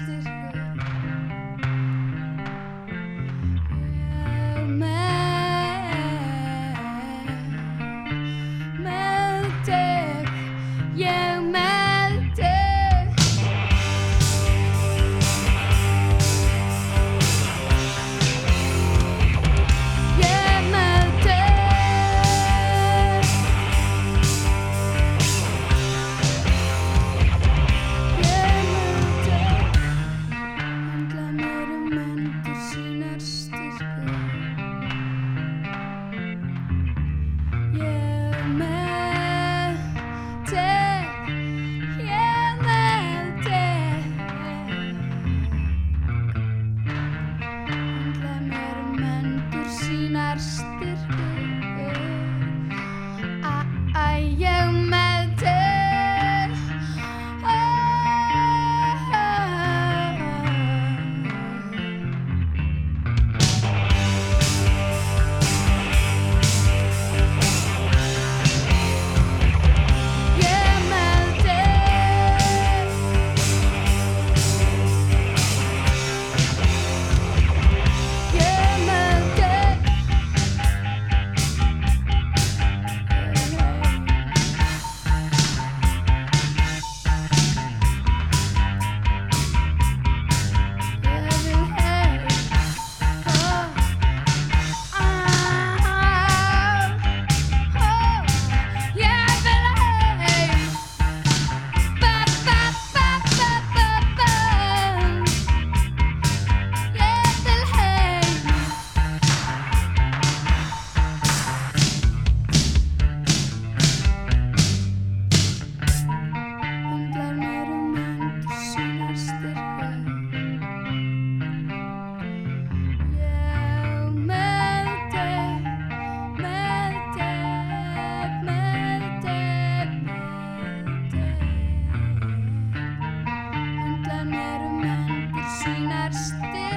er stay.